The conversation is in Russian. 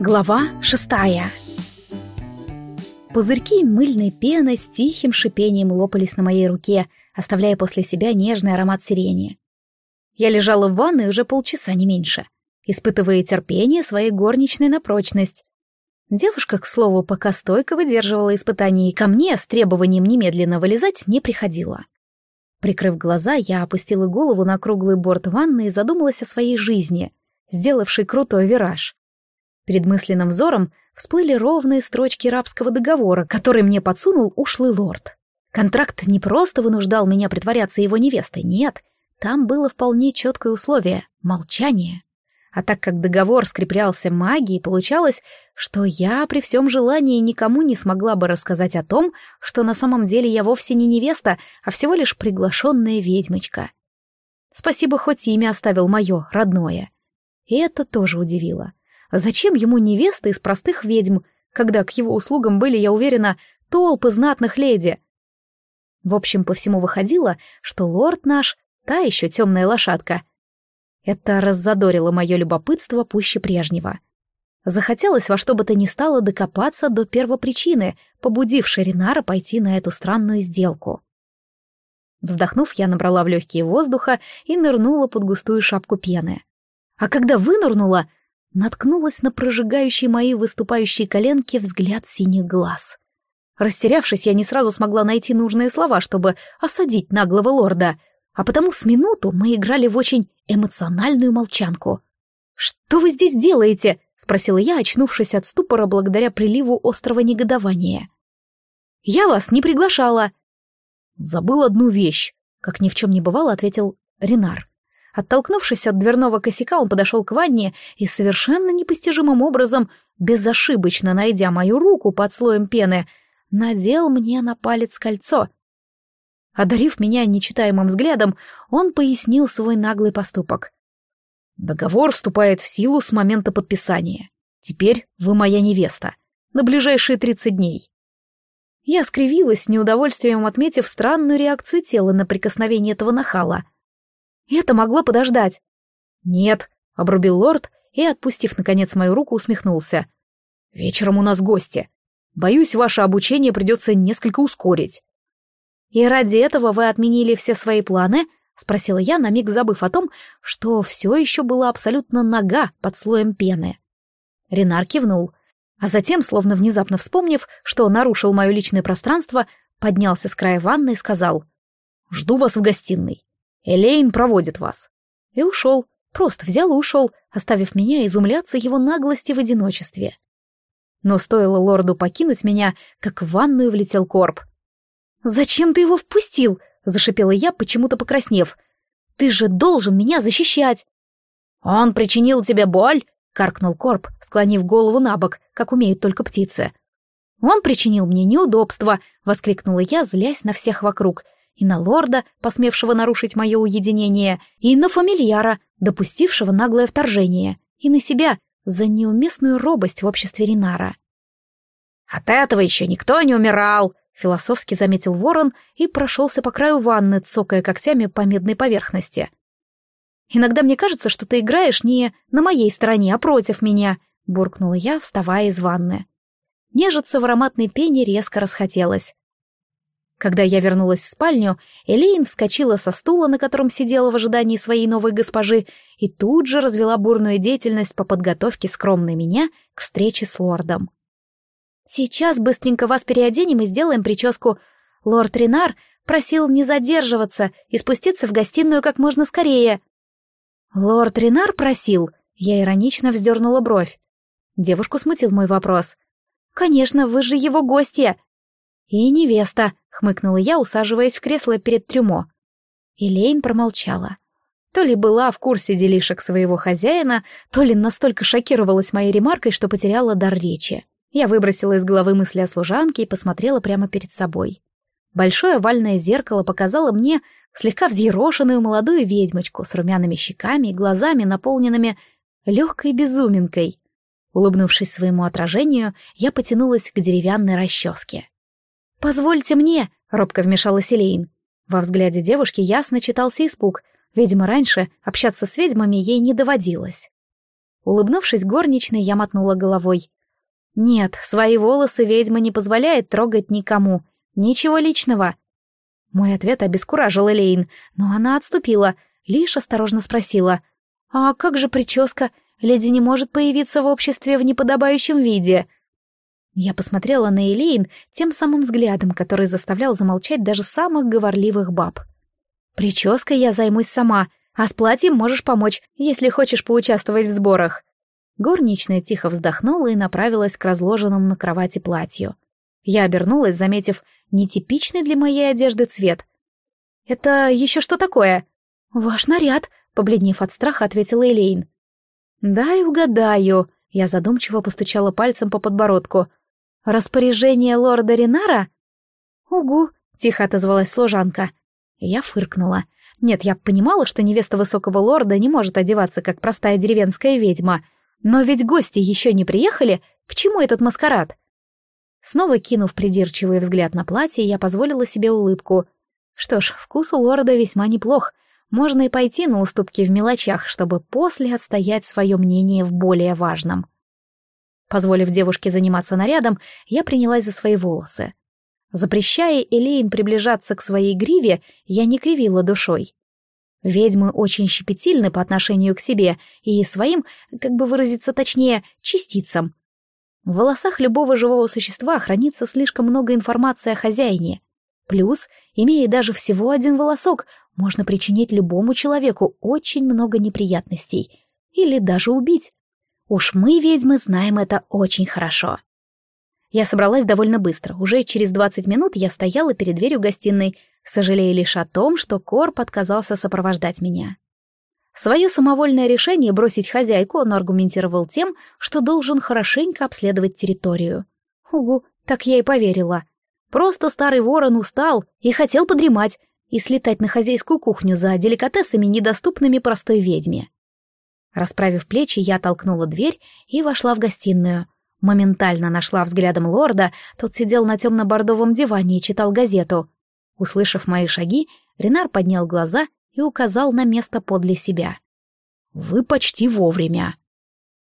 Глава шестая Пузырьки мыльной пены с тихим шипением лопались на моей руке, оставляя после себя нежный аромат сирени. Я лежала в ванной уже полчаса, не меньше, испытывая терпение своей горничной на прочность. Девушка, к слову, пока стойко выдерживала испытания и ко мне с требованием немедленно вылезать не приходила. Прикрыв глаза, я опустила голову на круглый борт ванны и задумалась о своей жизни, сделавшей крутой вираж. Перед мысленным взором всплыли ровные строчки рабского договора, который мне подсунул ушлый лорд. Контракт не просто вынуждал меня притворяться его невестой, нет, там было вполне четкое условие — молчание. А так как договор скреплялся магией, получалось, что я при всем желании никому не смогла бы рассказать о том, что на самом деле я вовсе не невеста, а всего лишь приглашенная ведьмочка. Спасибо, хоть имя оставил мое, родное. И это тоже удивило. Зачем ему невеста из простых ведьм, когда к его услугам были, я уверена, толпы знатных леди? В общем, по всему выходило, что лорд наш — та еще темная лошадка. Это раззадорило мое любопытство пуще прежнего. Захотелось во что бы то ни стало докопаться до первопричины, побудившей Ренара пойти на эту странную сделку. Вздохнув, я набрала в легкие воздуха и нырнула под густую шапку пены. А когда вынырнула, наткнулась на прожигающий мои выступающие коленки взгляд синих глаз. Растерявшись, я не сразу смогла найти нужные слова, чтобы осадить наглого лорда, а потому с минуту мы играли в очень эмоциональную молчанку. «Что вы здесь делаете?» — спросила я, очнувшись от ступора благодаря приливу острого негодования. «Я вас не приглашала». «Забыл одну вещь», — как ни в чем не бывало, ответил Ренар. Оттолкнувшись от дверного косяка, он подошел к ванне и совершенно непостижимым образом, безошибочно найдя мою руку под слоем пены, надел мне на палец кольцо. Одарив меня нечитаемым взглядом, он пояснил свой наглый поступок. «Договор вступает в силу с момента подписания. Теперь вы моя невеста. На ближайшие тридцать дней». Я скривилась, с неудовольствием отметив странную реакцию тела на прикосновение этого нахала — это могло подождать. Нет, обрубил лорд и, отпустив наконец мою руку, усмехнулся. Вечером у нас гости. Боюсь, ваше обучение придется несколько ускорить. И ради этого вы отменили все свои планы? Спросила я, на миг забыв о том, что все еще была абсолютно нога под слоем пены. Ренар кивнул, а затем, словно внезапно вспомнив, что нарушил мое личное пространство, поднялся с края ванны и сказал «Жду вас в гостиной». Элейн проводит вас». И ушел, просто взял и ушел, оставив меня изумляться его наглости в одиночестве. Но стоило лорду покинуть меня, как в ванную влетел корп. «Зачем ты его впустил?» — зашипела я, почему-то покраснев. «Ты же должен меня защищать!» «Он причинил тебе боль?» — каркнул корп, склонив голову на бок, как умеют только птицы. «Он причинил мне неудобства!» — воскликнула я, злясь на всех вокруг — и на лорда, посмевшего нарушить мое уединение, и на фамильяра, допустившего наглое вторжение, и на себя за неуместную робость в обществе Ринара. «От этого еще никто не умирал!» — философски заметил ворон и прошелся по краю ванны, цокая когтями по медной поверхности. «Иногда мне кажется, что ты играешь не на моей стороне, а против меня», — буркнула я, вставая из ванны. Нежиться в ароматной пене резко расхотелось. Когда я вернулась в спальню, Элейн вскочила со стула, на котором сидела в ожидании своей новой госпожи, и тут же развела бурную деятельность по подготовке скромной меня к встрече с лордом. «Сейчас быстренько вас переоденем и сделаем прическу. Лорд Ренар просил не задерживаться и спуститься в гостиную как можно скорее». «Лорд Ренар просил?» Я иронично вздернула бровь. Девушку смутил мой вопрос. «Конечно, вы же его гостья!» «И невеста», — хмыкнула я, усаживаясь в кресло перед трюмо. Элейн промолчала. То ли была в курсе делишек своего хозяина, то ли настолько шокировалась моей ремаркой, что потеряла дар речи. Я выбросила из головы мысли о служанке и посмотрела прямо перед собой. Большое овальное зеркало показало мне слегка взъерошенную молодую ведьмочку с румяными щеками и глазами, наполненными легкой безуминкой. Улыбнувшись своему отражению, я потянулась к деревянной расческе. «Позвольте мне!» — робко вмешалась Элейн. Во взгляде девушки ясно читался испуг. Видимо, раньше общаться с ведьмами ей не доводилось. Улыбнувшись горничной, я мотнула головой. Нет, свои волосы ведьма не позволяет трогать никому. Ничего личного. Мой ответ обескуражил Элейн, но она отступила, лишь осторожно спросила. «А как же прическа? Леди не может появиться в обществе в неподобающем виде». Я посмотрела на Элейн тем самым взглядом, который заставлял замолчать даже самых говорливых баб. «Прической я займусь сама, а с платьем можешь помочь, если хочешь поучаствовать в сборах». Горничная тихо вздохнула и направилась к разложенному на кровати платью. Я обернулась, заметив нетипичный для моей одежды цвет. «Это еще что такое?» «Ваш наряд», — побледнев от страха, ответила Элейн. «Дай угадаю», — я задумчиво постучала пальцем по подбородку. «Распоряжение лорда Ринара?» «Угу», — тихо отозвалась служанка. Я фыркнула. Нет, я понимала, что невеста высокого лорда не может одеваться, как простая деревенская ведьма. Но ведь гости еще не приехали, к чему этот маскарад? Снова кинув придирчивый взгляд на платье, я позволила себе улыбку. Что ж, вкус у лорда весьма неплох. Можно и пойти на уступки в мелочах, чтобы после отстоять свое мнение в более важном. Позволив девушке заниматься нарядом, я принялась за свои волосы. Запрещая Элейн приближаться к своей гриве, я не кривила душой. Ведьмы очень щепетильны по отношению к себе и своим, как бы выразиться точнее, частицам. В волосах любого живого существа хранится слишком много информации о хозяине. Плюс, имея даже всего один волосок, можно причинить любому человеку очень много неприятностей. Или даже убить. Уж мы, ведьмы, знаем это очень хорошо. Я собралась довольно быстро. Уже через 20 минут я стояла перед дверью гостиной, сожалея лишь о том, что Корп отказался сопровождать меня. Свое самовольное решение бросить хозяйку он аргументировал тем, что должен хорошенько обследовать территорию. Угу, так я и поверила. Просто старый ворон устал и хотел подремать и слетать на хозяйскую кухню за деликатесами, недоступными простой ведьме. Расправив плечи, я толкнула дверь и вошла в гостиную — Моментально нашла взглядом лорда, тот сидел на темно-бордовом диване и читал газету. Услышав мои шаги, Ренар поднял глаза и указал на место подле себя. «Вы почти вовремя»,